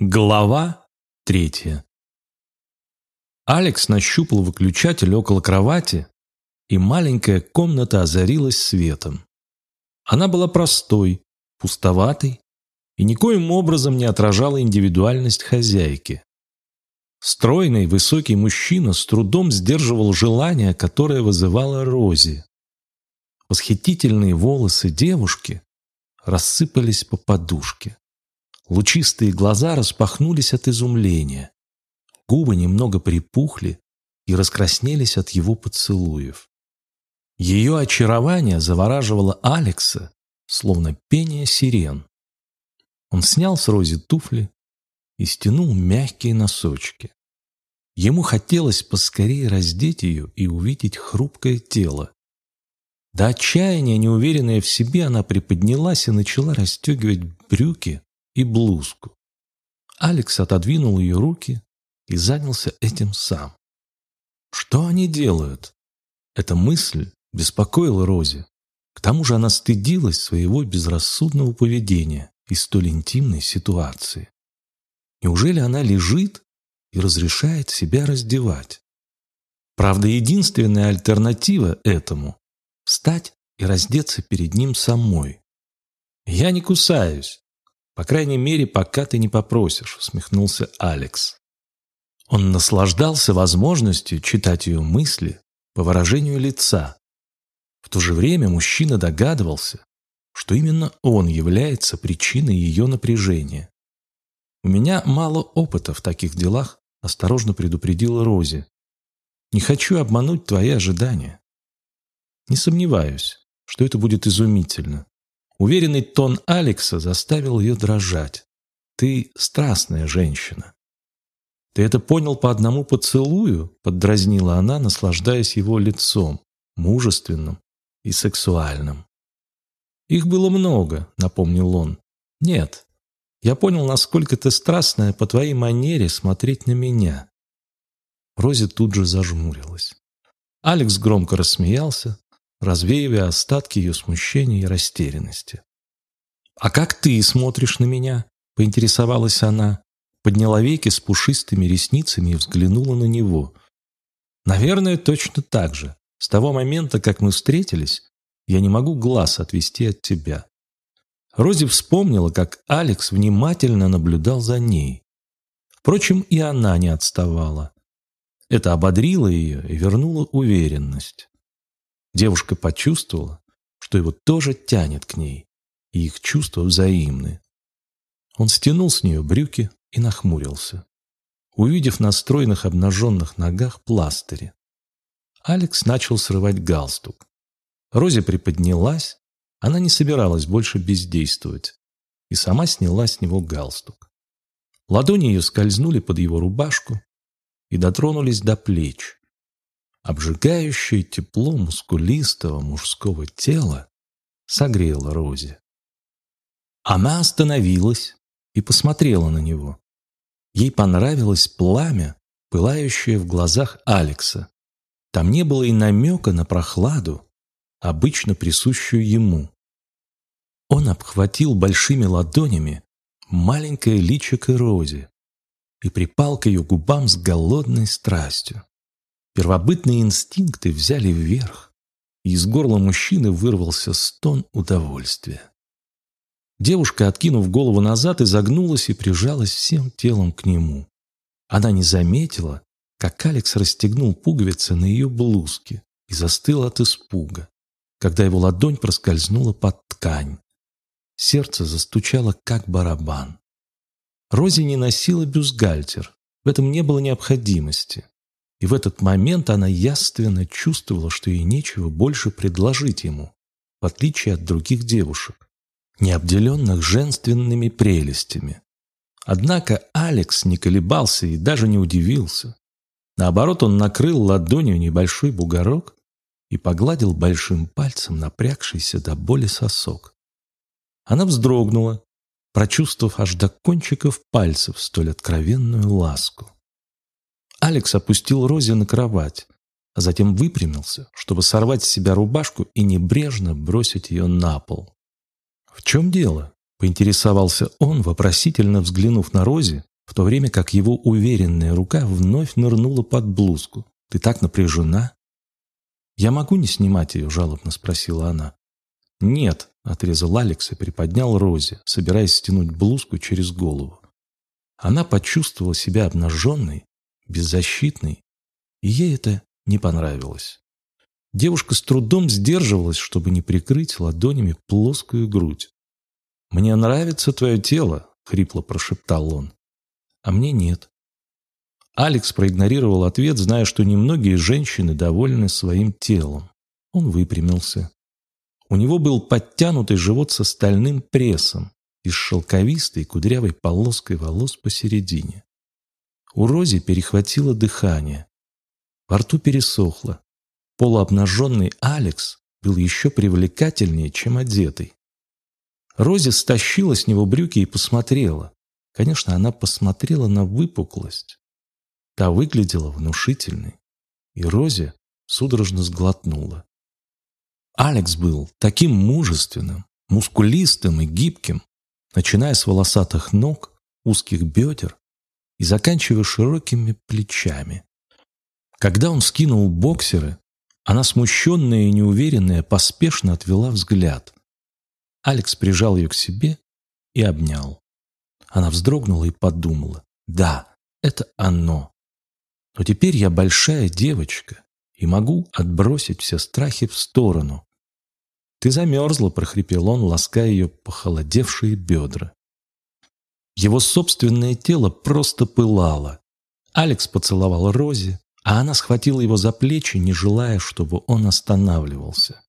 Глава третья Алекс нащупал выключатель около кровати, и маленькая комната озарилась светом. Она была простой, пустоватой и никоим образом не отражала индивидуальность хозяйки. Стройный, высокий мужчина с трудом сдерживал желание, которое вызывало Рози. Восхитительные волосы девушки рассыпались по подушке. Лучистые глаза распахнулись от изумления. Губы немного припухли и раскраснелись от его поцелуев. Ее очарование завораживало Алекса, словно пение сирен. Он снял с Рози туфли и стянул мягкие носочки. Ему хотелось поскорее раздеть ее и увидеть хрупкое тело. До отчаяния, неуверенная в себе, она приподнялась и начала расстегивать брюки и блузку. Алекс отодвинул ее руки и занялся этим сам. Что они делают? Эта мысль беспокоила Рози. К тому же она стыдилась своего безрассудного поведения и столь интимной ситуации. Неужели она лежит и разрешает себя раздевать? Правда, единственная альтернатива этому – встать и раздеться перед ним самой. «Я не кусаюсь», «По крайней мере, пока ты не попросишь», — усмехнулся Алекс. Он наслаждался возможностью читать ее мысли по выражению лица. В то же время мужчина догадывался, что именно он является причиной ее напряжения. «У меня мало опыта в таких делах», — осторожно предупредила Рози. «Не хочу обмануть твои ожидания. Не сомневаюсь, что это будет изумительно. Уверенный тон Алекса заставил ее дрожать. «Ты страстная женщина». «Ты это понял по одному поцелую?» — поддразнила она, наслаждаясь его лицом, мужественным и сексуальным. «Их было много», — напомнил он. «Нет, я понял, насколько ты страстная по твоей манере смотреть на меня». Рози тут же зажмурилась. Алекс громко рассмеялся, развеивая остатки ее смущения и растерянности. «А как ты смотришь на меня?» — поинтересовалась она, подняла веки с пушистыми ресницами и взглянула на него. «Наверное, точно так же. С того момента, как мы встретились, я не могу глаз отвести от тебя». Рози вспомнила, как Алекс внимательно наблюдал за ней. Впрочем, и она не отставала. Это ободрило ее и вернуло уверенность. Девушка почувствовала, что его тоже тянет к ней, и их чувства взаимны. Он стянул с нее брюки и нахмурился, увидев на стройных обнаженных ногах пластыри. Алекс начал срывать галстук. Рози приподнялась, она не собиралась больше бездействовать, и сама сняла с него галстук. Ладони ее скользнули под его рубашку и дотронулись до плеч, Обжигающее тепло мускулистого мужского тела согрело Рози. Она остановилась и посмотрела на него. Ей понравилось пламя, пылающее в глазах Алекса. Там не было и намека на прохладу, обычно присущую ему. Он обхватил большими ладонями маленькое личико Рози и припал к ее губам с голодной страстью. Первобытные инстинкты взяли вверх, и из горла мужчины вырвался стон удовольствия. Девушка, откинув голову назад, изогнулась и прижалась всем телом к нему. Она не заметила, как Алекс расстегнул пуговицы на ее блузке и застыл от испуга, когда его ладонь проскользнула под ткань. Сердце застучало, как барабан. Рози не носила бюстгальтер, в этом не было необходимости. И в этот момент она яственно чувствовала, что ей нечего больше предложить ему, в отличие от других девушек, не обделенных женственными прелестями. Однако Алекс не колебался и даже не удивился. Наоборот, он накрыл ладонью небольшой бугорок и погладил большим пальцем напрягшийся до боли сосок. Она вздрогнула, прочувствовав аж до кончиков пальцев столь откровенную ласку. Алекс опустил Рози на кровать, а затем выпрямился, чтобы сорвать с себя рубашку и небрежно бросить ее на пол. «В чем дело?» Поинтересовался он, вопросительно взглянув на Рози, в то время как его уверенная рука вновь нырнула под блузку. «Ты так напряжена?» «Я могу не снимать ее?» – жалобно спросила она. «Нет», – отрезал Алекс и приподнял Рози, собираясь стянуть блузку через голову. Она почувствовала себя обнаженной, беззащитной, и ей это не понравилось. Девушка с трудом сдерживалась, чтобы не прикрыть ладонями плоскую грудь. «Мне нравится твое тело», — хрипло прошептал он. «А мне нет». Алекс проигнорировал ответ, зная, что немногие женщины довольны своим телом. Он выпрямился. У него был подтянутый живот со стальным прессом и с шелковистой кудрявой полоской волос посередине. У Рози перехватило дыхание. Во рту пересохло. Полуобнаженный Алекс был еще привлекательнее, чем одетый. Рози стащила с него брюки и посмотрела. Конечно, она посмотрела на выпуклость. Та выглядела внушительной. И Рози судорожно сглотнула. Алекс был таким мужественным, мускулистым и гибким, начиная с волосатых ног, узких бедер и заканчивая широкими плечами. Когда он скинул боксеры, она, смущенная и неуверенная, поспешно отвела взгляд. Алекс прижал ее к себе и обнял. Она вздрогнула и подумала. «Да, это оно. Но теперь я большая девочка и могу отбросить все страхи в сторону». «Ты замерзла», — прохрипел он, лаская ее похолодевшие бедра. Его собственное тело просто пылало. Алекс поцеловал Рози, а она схватила его за плечи, не желая, чтобы он останавливался.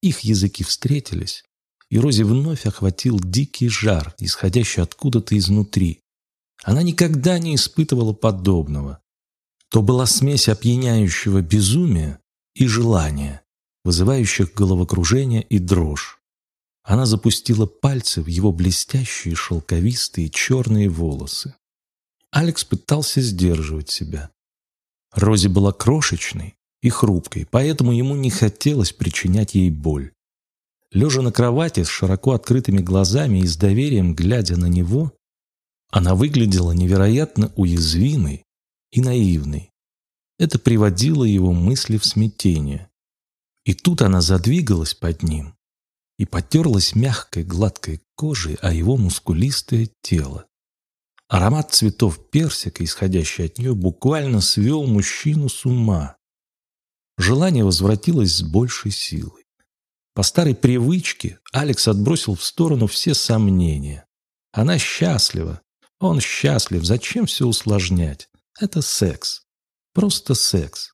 Их языки встретились, и Рози вновь охватил дикий жар, исходящий откуда-то изнутри. Она никогда не испытывала подобного. То была смесь опьяняющего безумия и желания, вызывающих головокружение и дрожь. Она запустила пальцы в его блестящие шелковистые черные волосы. Алекс пытался сдерживать себя. Рози была крошечной и хрупкой, поэтому ему не хотелось причинять ей боль. Лежа на кровати с широко открытыми глазами и с доверием глядя на него, она выглядела невероятно уязвимой и наивной. Это приводило его мысли в смятение. И тут она задвигалась под ним и потерлась мягкой гладкой кожей о его мускулистое тело. Аромат цветов персика, исходящий от нее, буквально свел мужчину с ума. Желание возвратилось с большей силой. По старой привычке Алекс отбросил в сторону все сомнения. Она счастлива, он счастлив, зачем все усложнять? Это секс. Просто секс.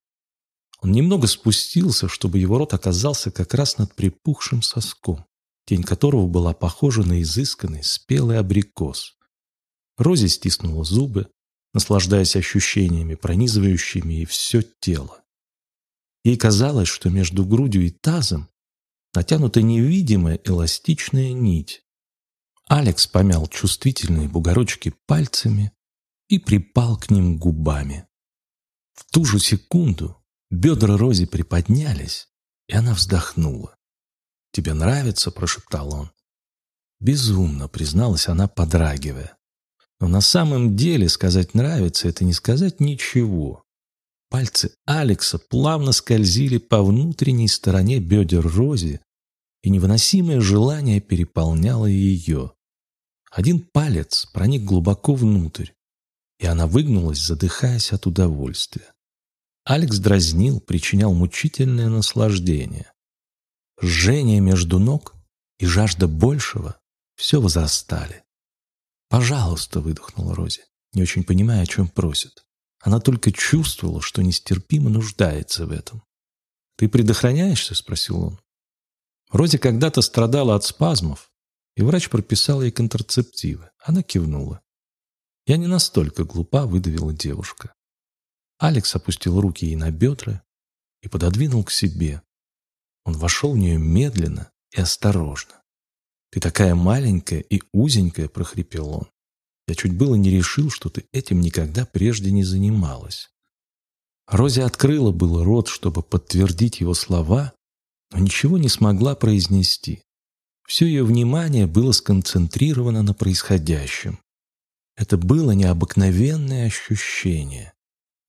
Он немного спустился, чтобы его рот оказался как раз над припухшим соском, тень которого была похожа на изысканный спелый абрикос. Рози стиснула зубы, наслаждаясь ощущениями, пронизывающими ей все тело. Ей казалось, что между грудью и тазом натянута невидимая эластичная нить. Алекс помял чувствительные бугорочки пальцами и припал к ним губами. В ту же секунду бедра Рози приподнялись, и она вздохнула. «Тебе нравится?» – прошептал он. Безумно, призналась она, подрагивая. Но на самом деле сказать «нравится» — это не сказать ничего. Пальцы Алекса плавно скользили по внутренней стороне бедер Рози, и невыносимое желание переполняло ее. Один палец проник глубоко внутрь, и она выгнулась, задыхаясь от удовольствия. Алекс дразнил, причинял мучительное наслаждение. Жжение между ног и жажда большего все возрастали. «Пожалуйста», — выдохнула Рози, не очень понимая, о чем просит. Она только чувствовала, что нестерпимо нуждается в этом. «Ты предохраняешься?» — спросил он. Рози когда-то страдала от спазмов, и врач прописал ей контрацептивы. Она кивнула. «Я не настолько глупа», — выдавила девушка. Алекс опустил руки ей на бедра и пододвинул к себе. Он вошел в нее медленно и осторожно. «Ты такая маленькая и узенькая», — прохрипел он. «Я чуть было не решил, что ты этим никогда прежде не занималась». Рози открыла было рот, чтобы подтвердить его слова, но ничего не смогла произнести. Все ее внимание было сконцентрировано на происходящем. Это было необыкновенное ощущение.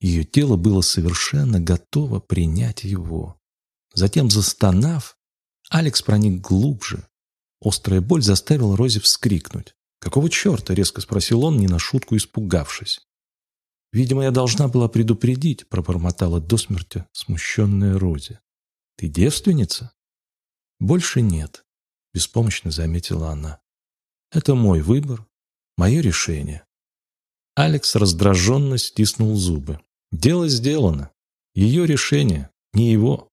Ее тело было совершенно готово принять его. Затем, застонав, Алекс проник глубже. Острая боль заставила Рози вскрикнуть. «Какого черта?» — резко спросил он, не на шутку испугавшись. «Видимо, я должна была предупредить», — пробормотала до смерти смущенная Рози. «Ты девственница?» «Больше нет», — беспомощно заметила она. «Это мой выбор, мое решение». Алекс раздраженно стиснул зубы. «Дело сделано. Ее решение, не его.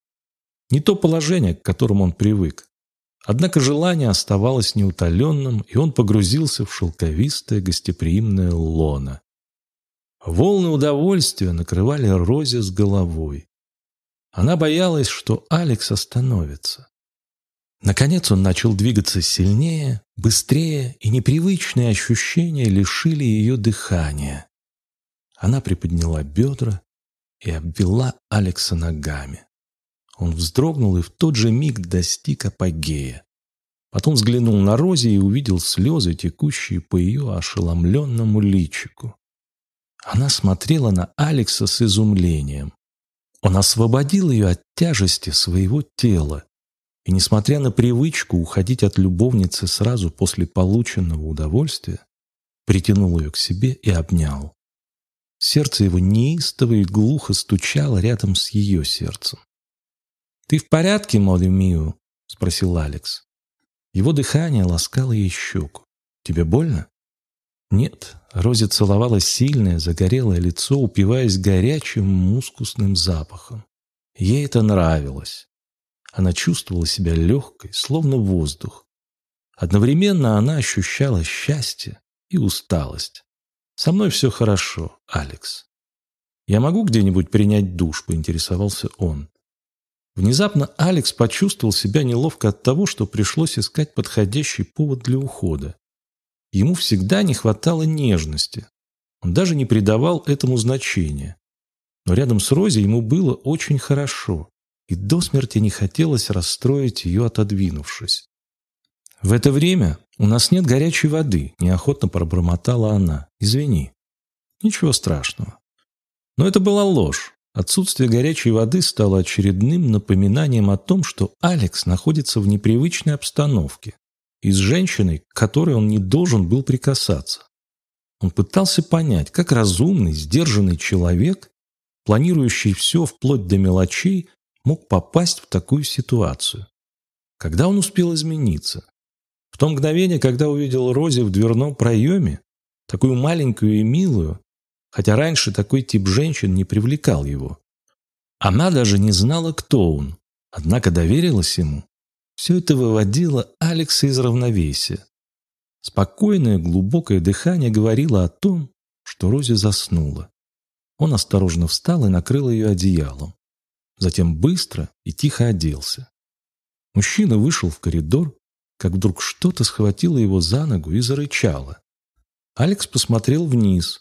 Не то положение, к которому он привык. Однако желание оставалось неутоленным, и он погрузился в шелковистое гостеприимное лоно. Волны удовольствия накрывали Розе с головой. Она боялась, что Алекс остановится. Наконец он начал двигаться сильнее, быстрее, и непривычные ощущения лишили ее дыхания. Она приподняла бедра и обвела Алекса ногами. Он вздрогнул и в тот же миг достиг апогея. Потом взглянул на Рози и увидел слезы, текущие по ее ошеломленному личику. Она смотрела на Алекса с изумлением. Он освободил ее от тяжести своего тела. И, несмотря на привычку уходить от любовницы сразу после полученного удовольствия, притянул ее к себе и обнял. Сердце его неистово и глухо стучало рядом с ее сердцем. «Ты в порядке, Молли Миу?» — спросил Алекс. Его дыхание ласкало ей щеку. «Тебе больно?» Нет, Рози целовала сильное, загорелое лицо, упиваясь горячим мускусным запахом. Ей это нравилось. Она чувствовала себя легкой, словно воздух. Одновременно она ощущала счастье и усталость. «Со мной все хорошо, Алекс». «Я могу где-нибудь принять душ?» – поинтересовался он. Внезапно Алекс почувствовал себя неловко от того, что пришлось искать подходящий повод для ухода. Ему всегда не хватало нежности. Он даже не придавал этому значения. Но рядом с Рози ему было очень хорошо, и до смерти не хотелось расстроить ее, отодвинувшись. «В это время у нас нет горячей воды», – неохотно пробормотала она. «Извини». «Ничего страшного». Но это была ложь. Отсутствие горячей воды стало очередным напоминанием о том, что Алекс находится в непривычной обстановке и с женщиной, к которой он не должен был прикасаться. Он пытался понять, как разумный, сдержанный человек, планирующий все вплоть до мелочей, мог попасть в такую ситуацию. Когда он успел измениться? В то мгновение, когда увидел Рози в дверном проеме, такую маленькую и милую, хотя раньше такой тип женщин не привлекал его. Она даже не знала, кто он, однако доверилась ему. Все это выводило Алекса из равновесия. Спокойное, глубокое дыхание говорило о том, что Рози заснула. Он осторожно встал и накрыл ее одеялом. Затем быстро и тихо оделся. Мужчина вышел в коридор, как вдруг что-то схватило его за ногу и зарычало. Алекс посмотрел вниз.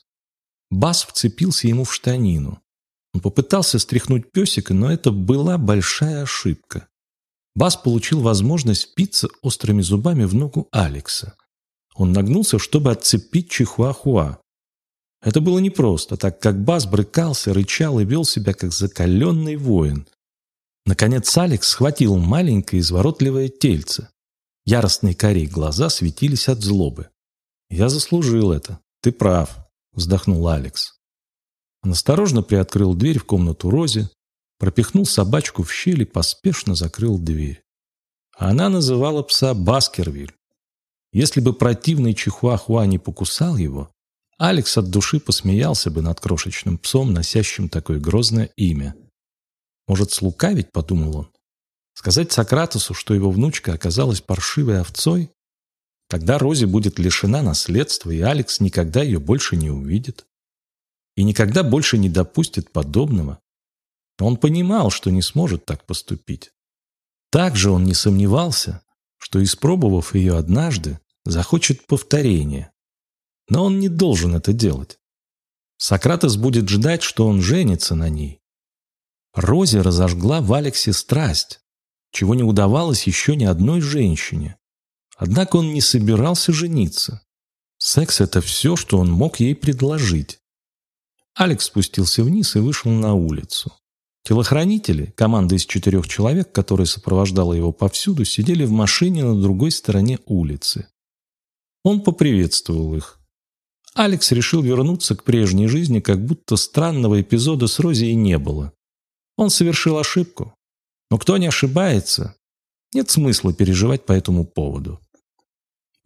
Бас вцепился ему в штанину. Он попытался стряхнуть песика, но это была большая ошибка. Бас получил возможность впиться острыми зубами в ногу Алекса. Он нагнулся, чтобы отцепить Чихуахуа. Это было непросто, так как Бас брыкался, рычал и вел себя как закаленный воин. Наконец Алекс схватил маленькое изворотливое тельце. Яростные карие глаза светились от злобы. «Я заслужил это. Ты прав», — вздохнул Алекс. Он осторожно приоткрыл дверь в комнату Рози, пропихнул собачку в щель и поспешно закрыл дверь. Она называла пса Баскервиль. Если бы противный чихуахуа не покусал его, Алекс от души посмеялся бы над крошечным псом, носящим такое грозное имя. «Может, слукавить?» – подумал он. «Сказать Сократосу, что его внучка оказалась паршивой овцой? Тогда Рози будет лишена наследства, и Алекс никогда ее больше не увидит. И никогда больше не допустит подобного. Он понимал, что не сможет так поступить. Также он не сомневался, что, испробовав ее однажды, захочет повторения. Но он не должен это делать. Сократос будет ждать, что он женится на ней. Рози разожгла в Алексе страсть, чего не удавалось еще ни одной женщине. Однако он не собирался жениться. Секс – это все, что он мог ей предложить. Алекс спустился вниз и вышел на улицу. Телохранители, команда из четырех человек, которая сопровождала его повсюду, сидели в машине на другой стороне улицы. Он поприветствовал их. Алекс решил вернуться к прежней жизни, как будто странного эпизода с Рози не было. Он совершил ошибку. Но кто не ошибается, нет смысла переживать по этому поводу.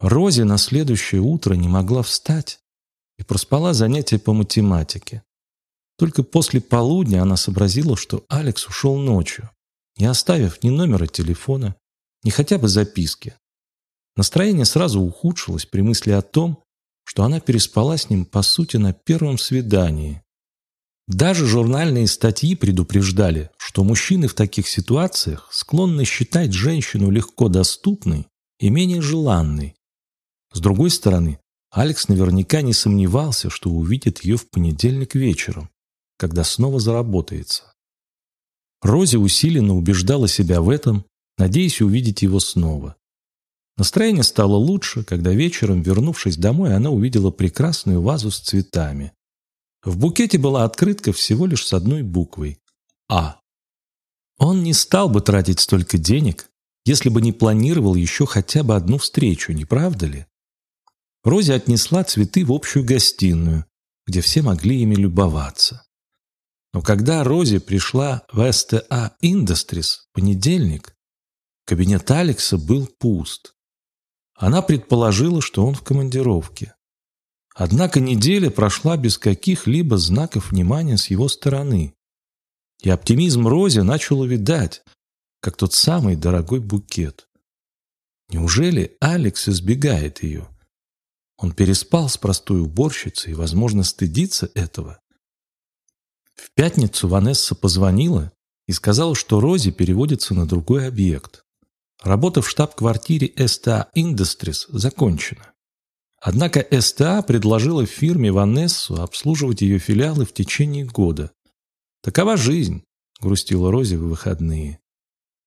Рози на следующее утро не могла встать и проспала занятия по математике. Только после полудня она сообразила, что Алекс ушел ночью, не оставив ни номера телефона, ни хотя бы записки. Настроение сразу ухудшилось при мысли о том, что она переспала с ним, по сути, на первом свидании. Даже журнальные статьи предупреждали, что мужчины в таких ситуациях склонны считать женщину легко доступной и менее желанной. С другой стороны, Алекс наверняка не сомневался, что увидит ее в понедельник вечером, когда снова заработается. Рози усиленно убеждала себя в этом, надеясь увидеть его снова. Настроение стало лучше, когда вечером, вернувшись домой, она увидела прекрасную вазу с цветами. В букете была открытка всего лишь с одной буквой – «А». Он не стал бы тратить столько денег, если бы не планировал еще хотя бы одну встречу, не правда ли? Рози отнесла цветы в общую гостиную, где все могли ими любоваться. Но когда Рози пришла в STA Industries в понедельник, кабинет Алекса был пуст. Она предположила, что он в командировке. Однако неделя прошла без каких-либо знаков внимания с его стороны. И оптимизм Рози начал увидать, как тот самый дорогой букет. Неужели Алекс избегает ее? Он переспал с простой уборщицей и, возможно, стыдится этого. В пятницу Ванесса позвонила и сказала, что Рози переводится на другой объект. Работа в штаб-квартире STA Industries закончена. Однако СТА предложила фирме Ванессу обслуживать ее филиалы в течение года. «Такова жизнь», — грустила Рози в выходные.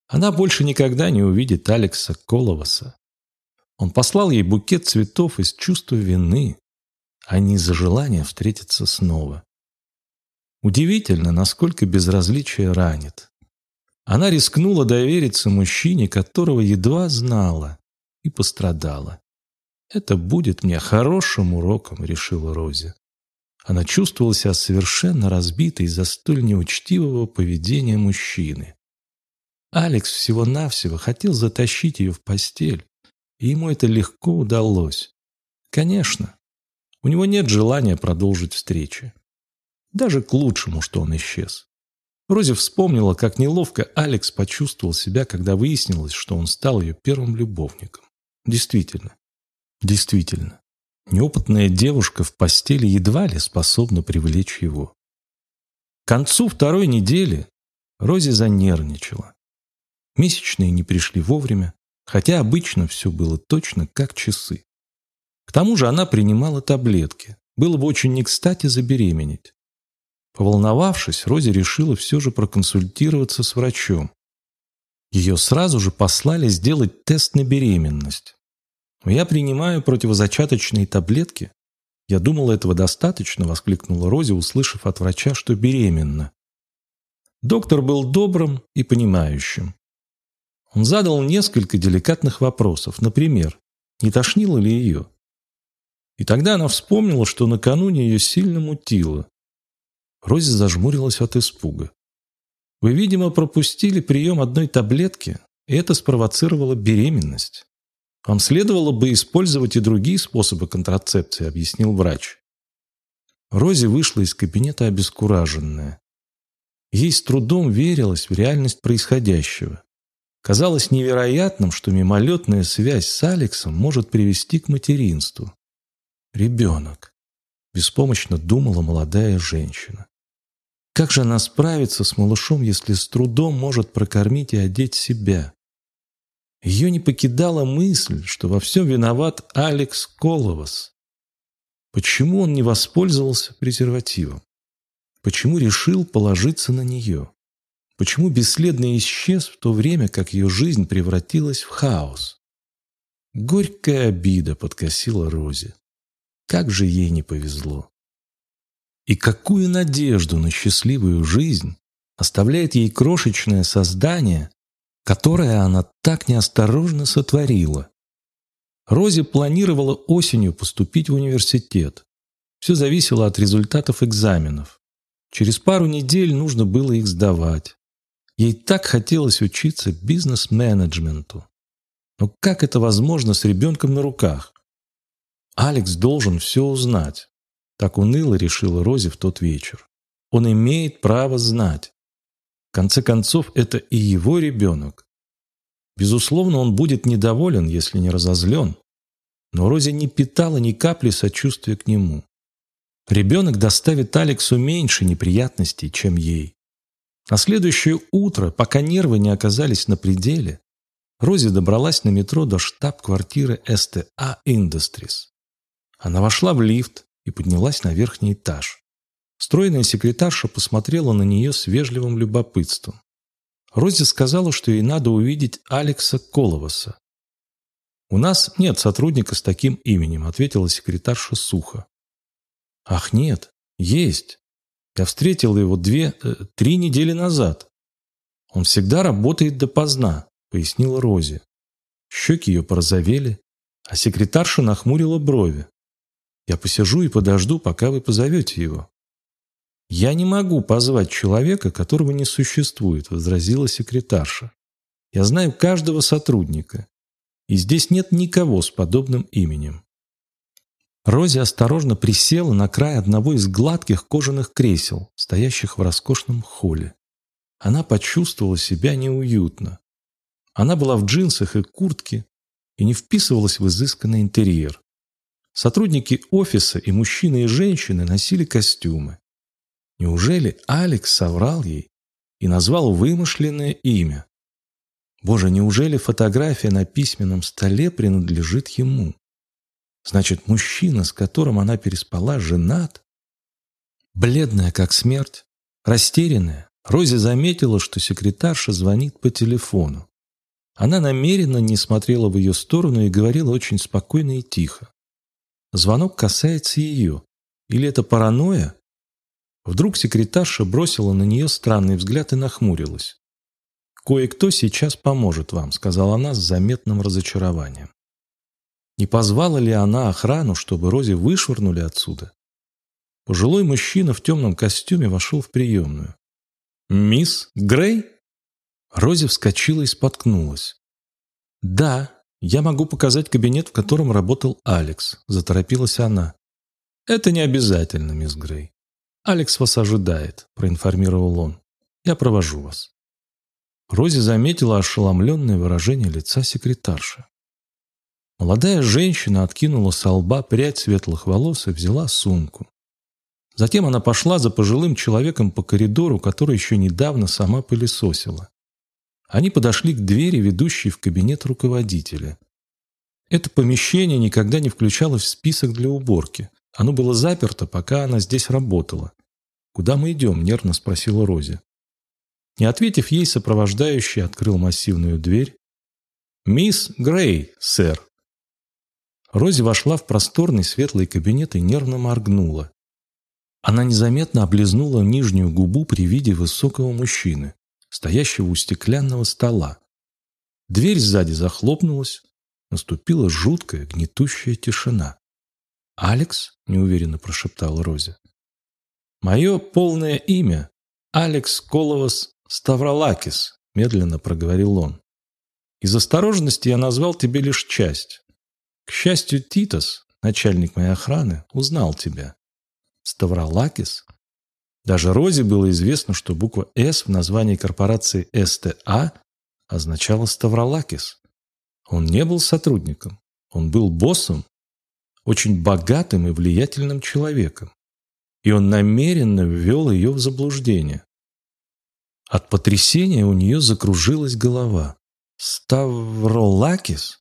Она больше никогда не увидит Алекса Коловаса. Он послал ей букет цветов из чувства вины, а не из-за желания встретиться снова. Удивительно, насколько безразличие ранит. Она рискнула довериться мужчине, которого едва знала, и пострадала. «Это будет мне хорошим уроком», — решила Рози. Она чувствовала себя совершенно разбитой из-за столь неучтивого поведения мужчины. Алекс всего-навсего хотел затащить ее в постель, и ему это легко удалось. Конечно, у него нет желания продолжить встречи. Даже к лучшему, что он исчез. Рози вспомнила, как неловко Алекс почувствовал себя, когда выяснилось, что он стал ее первым любовником. Действительно, Действительно, неопытная девушка в постели едва ли способна привлечь его. К концу второй недели Рози занервничала. Месячные не пришли вовремя, хотя обычно все было точно как часы. К тому же она принимала таблетки. Было бы очень не кстати забеременеть. Поволновавшись, Рози решила все же проконсультироваться с врачом. Ее сразу же послали сделать тест на беременность. «Я принимаю противозачаточные таблетки». «Я думала, этого достаточно», — воскликнула Рози, услышав от врача, что беременна. Доктор был добрым и понимающим. Он задал несколько деликатных вопросов, например, не тошнило ли ее. И тогда она вспомнила, что накануне ее сильно мутило. Рози зажмурилась от испуга. «Вы, видимо, пропустили прием одной таблетки, и это спровоцировало беременность». Вам следовало бы использовать и другие способы контрацепции, объяснил врач. Рози вышла из кабинета обескураженная. Ей с трудом верилось в реальность происходящего. Казалось невероятным, что мимолетная связь с Алексом может привести к материнству. Ребенок. Беспомощно думала молодая женщина. Как же она справится с малышом, если с трудом может прокормить и одеть себя? Ее не покидала мысль, что во всем виноват Алекс Коловас. Почему он не воспользовался презервативом? Почему решил положиться на нее? Почему бесследно исчез в то время, как ее жизнь превратилась в хаос? Горькая обида подкосила Розе. Как же ей не повезло. И какую надежду на счастливую жизнь оставляет ей крошечное создание, которое она так неосторожно сотворила. Рози планировала осенью поступить в университет. Все зависело от результатов экзаменов. Через пару недель нужно было их сдавать. Ей так хотелось учиться бизнес-менеджменту. Но как это возможно с ребенком на руках? Алекс должен все узнать. Так уныло решила Рози в тот вечер. Он имеет право знать. В конце концов, это и его ребенок. Безусловно, он будет недоволен, если не разозлен. Но Рози не питала ни капли сочувствия к нему. Ребенок доставит Алексу меньше неприятностей, чем ей. На следующее утро, пока нервы не оказались на пределе, Рози добралась на метро до штаб-квартиры STA Industries. Она вошла в лифт и поднялась на верхний этаж. Стройная секретарша посмотрела на нее с вежливым любопытством. Рози сказала, что ей надо увидеть Алекса Коловаса. «У нас нет сотрудника с таким именем», — ответила секретарша сухо. «Ах, нет, есть. Я встретил его две, э, три недели назад. Он всегда работает допоздна. — пояснила Рози. Щеки ее порозовели, а секретарша нахмурила брови. «Я посижу и подожду, пока вы позовете его». «Я не могу позвать человека, которого не существует», — возразила секретарша. «Я знаю каждого сотрудника, и здесь нет никого с подобным именем». Рози осторожно присела на край одного из гладких кожаных кресел, стоящих в роскошном холле. Она почувствовала себя неуютно. Она была в джинсах и куртке и не вписывалась в изысканный интерьер. Сотрудники офиса и мужчины и женщины носили костюмы. Неужели Алекс соврал ей и назвал вымышленное имя? Боже, неужели фотография на письменном столе принадлежит ему? Значит, мужчина, с которым она переспала, женат? Бледная, как смерть, растерянная, Рози заметила, что секретарша звонит по телефону. Она намеренно не смотрела в ее сторону и говорила очень спокойно и тихо. Звонок касается ее. Или это паранойя? Вдруг секретарша бросила на нее странный взгляд и нахмурилась. «Кое-кто сейчас поможет вам», — сказала она с заметным разочарованием. Не позвала ли она охрану, чтобы Рози вышвырнули отсюда? Пожилой мужчина в темном костюме вошел в приемную. «Мисс Грей?» Рози вскочила и споткнулась. «Да, я могу показать кабинет, в котором работал Алекс», – заторопилась она. «Это не обязательно, мисс Грей. Алекс вас ожидает», – проинформировал он. «Я провожу вас». Рози заметила ошеломленное выражение лица секретарши. Молодая женщина откинула со лба прядь светлых волос и взяла сумку. Затем она пошла за пожилым человеком по коридору, который еще недавно сама пылесосила. Они подошли к двери, ведущей в кабинет руководителя. Это помещение никогда не включалось в список для уборки. Оно было заперто, пока она здесь работала. «Куда мы идем?» – нервно спросила Рози. Не ответив ей, сопровождающий открыл массивную дверь. «Мисс Грей, сэр». Рози вошла в просторный светлый кабинет и нервно моргнула. Она незаметно облизнула нижнюю губу при виде высокого мужчины стоящего у стеклянного стола. Дверь сзади захлопнулась, наступила жуткая, гнетущая тишина. «Алекс?» – неуверенно прошептал Рози. «Мое полное имя – Алекс Коловас Ставролакис», – медленно проговорил он. «Из осторожности я назвал тебе лишь часть. К счастью, Титос, начальник моей охраны, узнал тебя. Ставролакис даже Розе было известно, что буква «С» в названии корпорации СТА означала «Ставролакис». Он не был сотрудником, он был боссом, очень богатым и влиятельным человеком. И он намеренно ввел ее в заблуждение. От потрясения у нее закружилась голова. «Ставролакис?»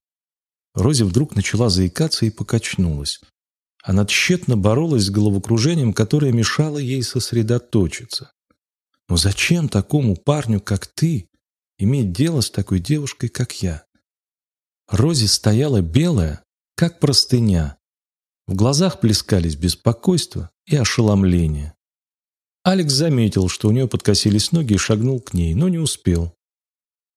Рози вдруг начала заикаться и покачнулась. Она тщетно боролась с головокружением, которое мешало ей сосредоточиться. Но зачем такому парню, как ты, иметь дело с такой девушкой, как я? Рози стояла белая, как простыня. В глазах плескались беспокойство и ошеломление. Алекс заметил, что у нее подкосились ноги и шагнул к ней, но не успел.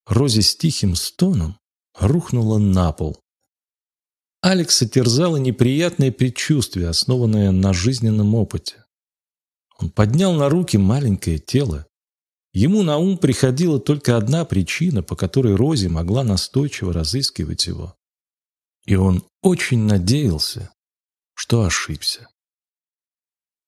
Рози с тихим стоном рухнула на пол. Алекса терзало неприятное предчувствие, основанное на жизненном опыте. Он поднял на руки маленькое тело. Ему на ум приходила только одна причина, по которой Рози могла настойчиво разыскивать его. И он очень надеялся, что ошибся.